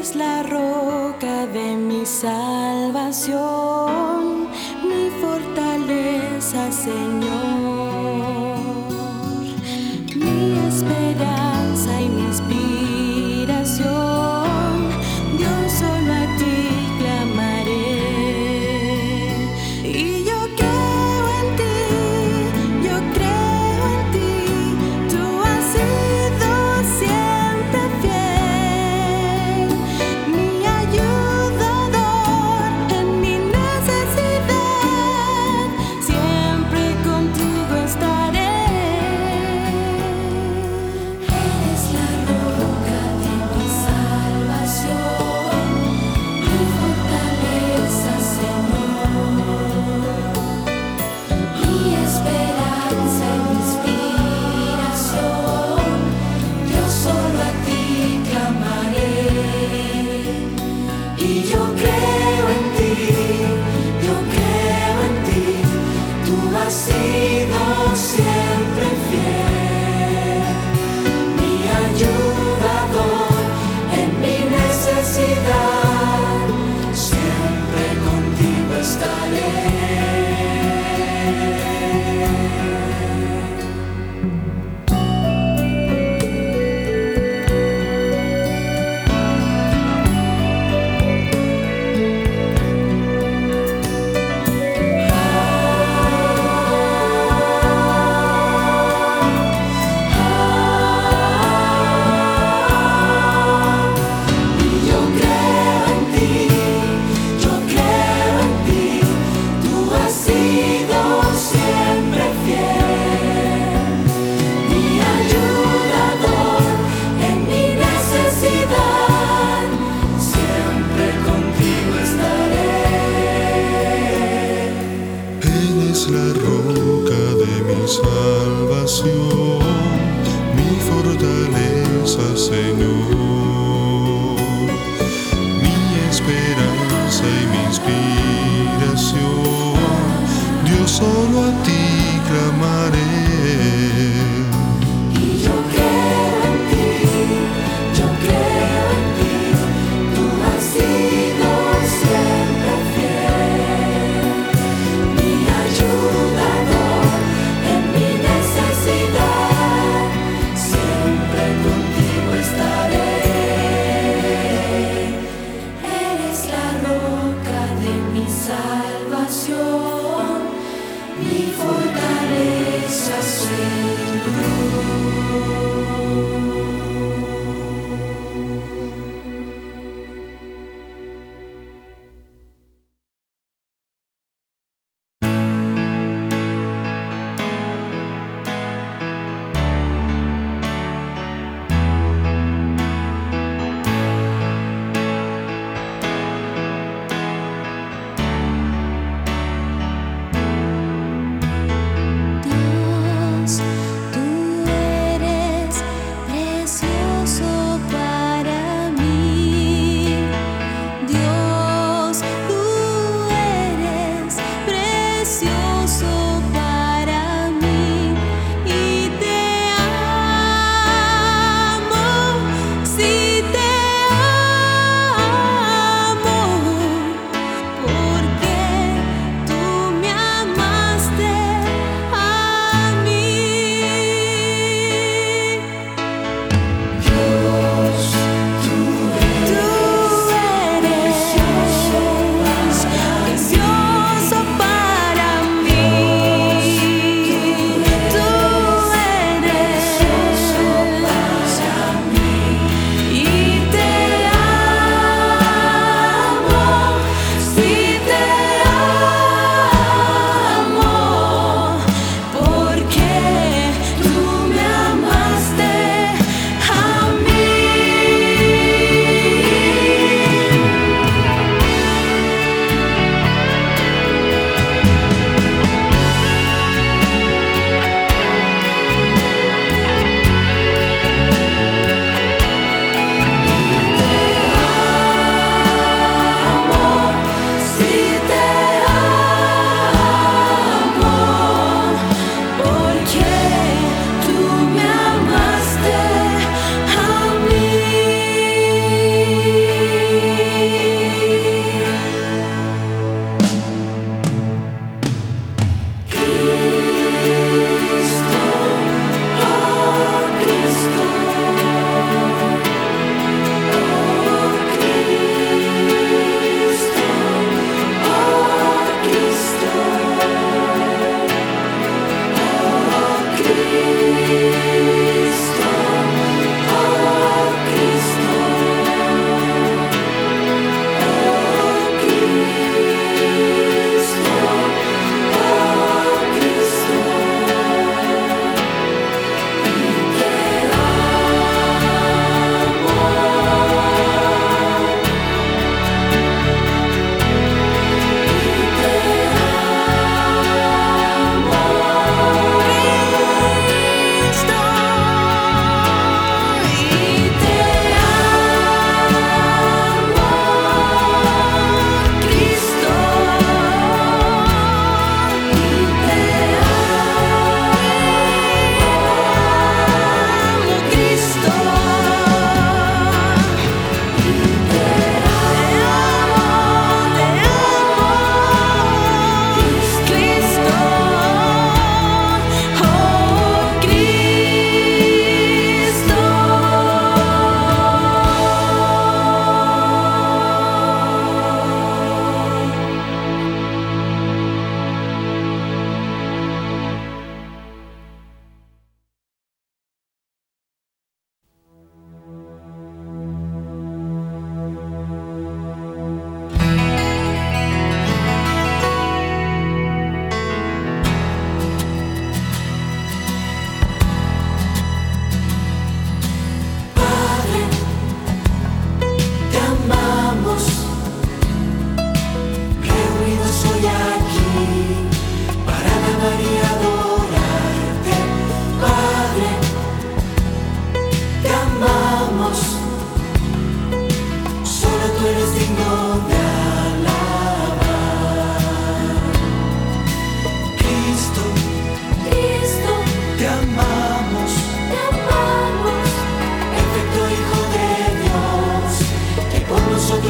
eres la roca de mi salvación, mi fortaleza, Señor.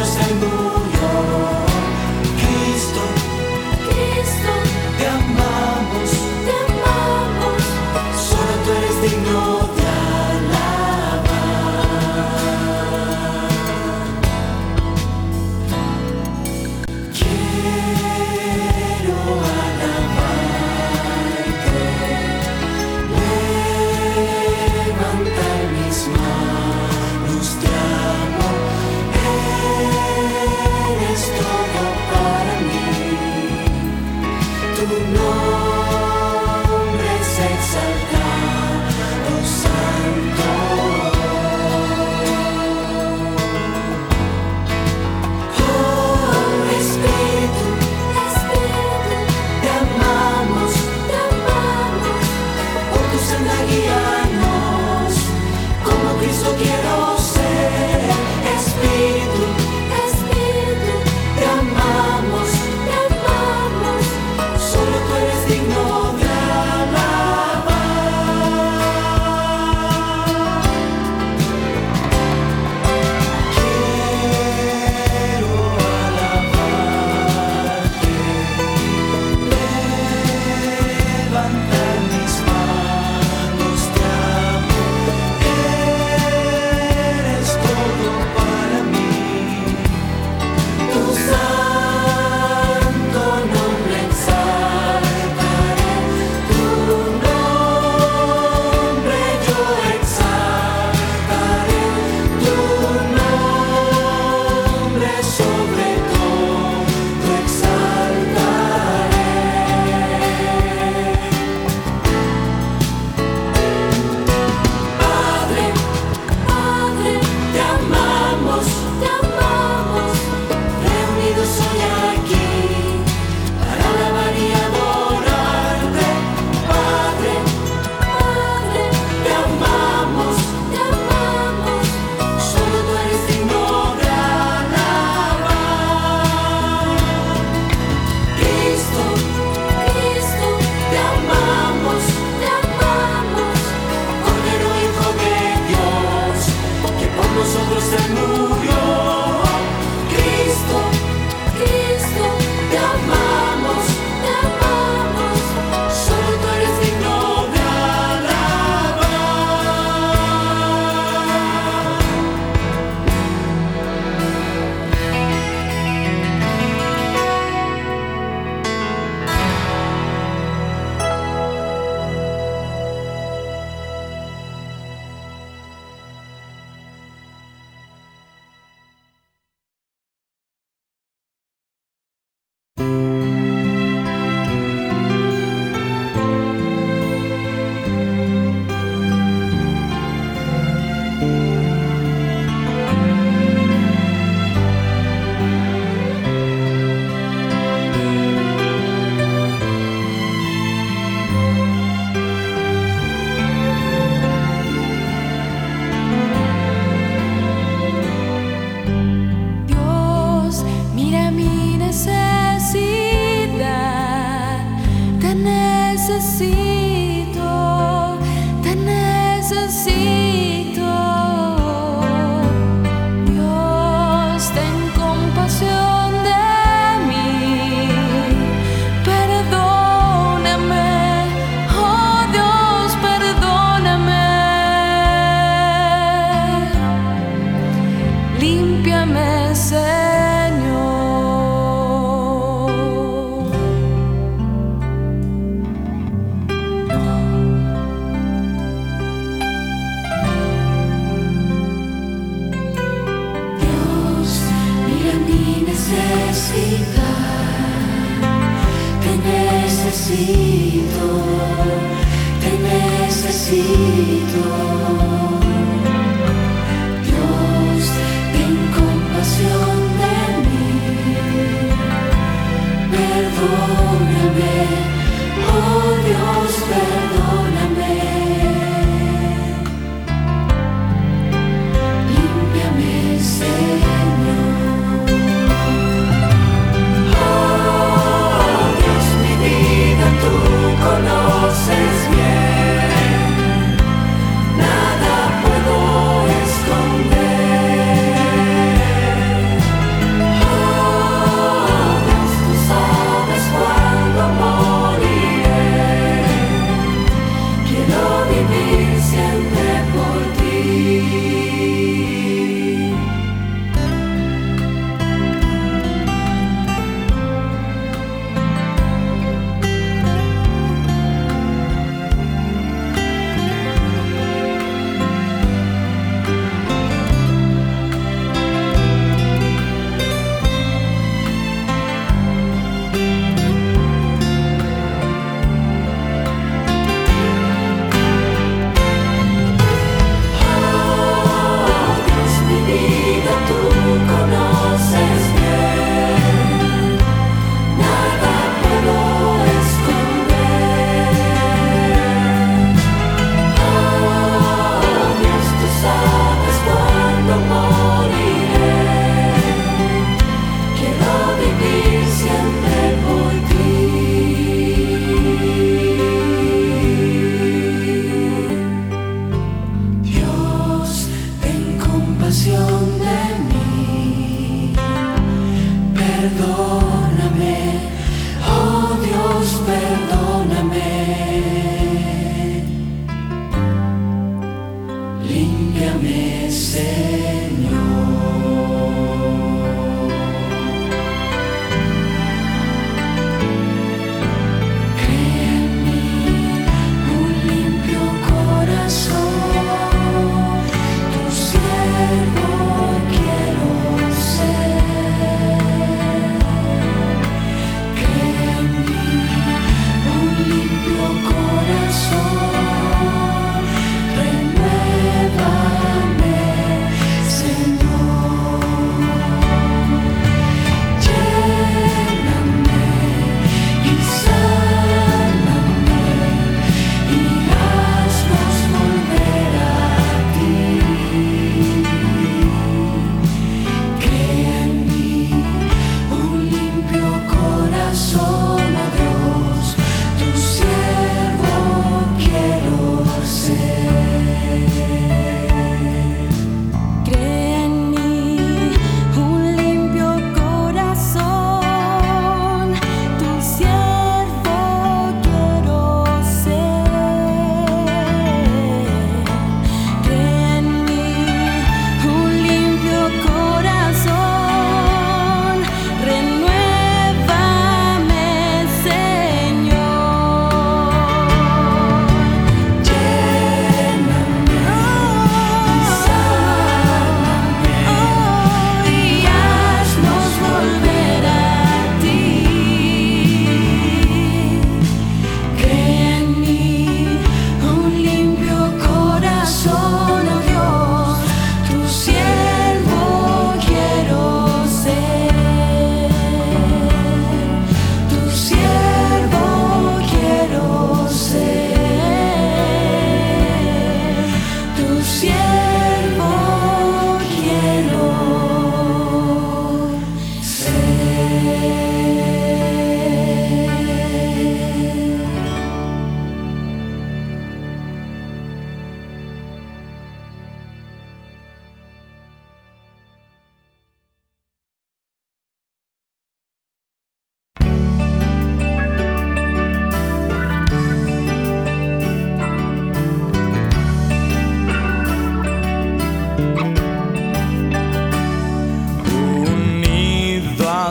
just ain't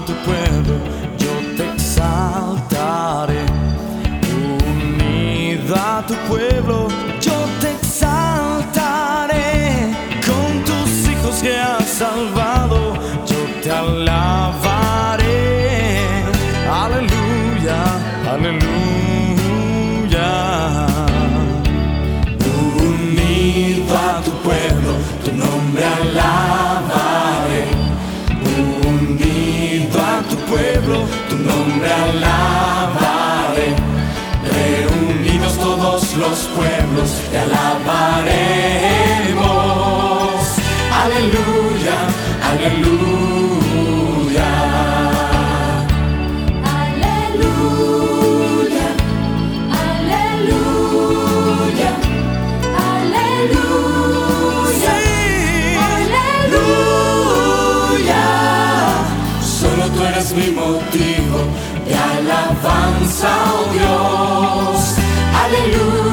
the way alabaré. Reunidos todos los pueblos, te alabaremos. Aleluya, aleluya. van sal oh Dios. Aleluya.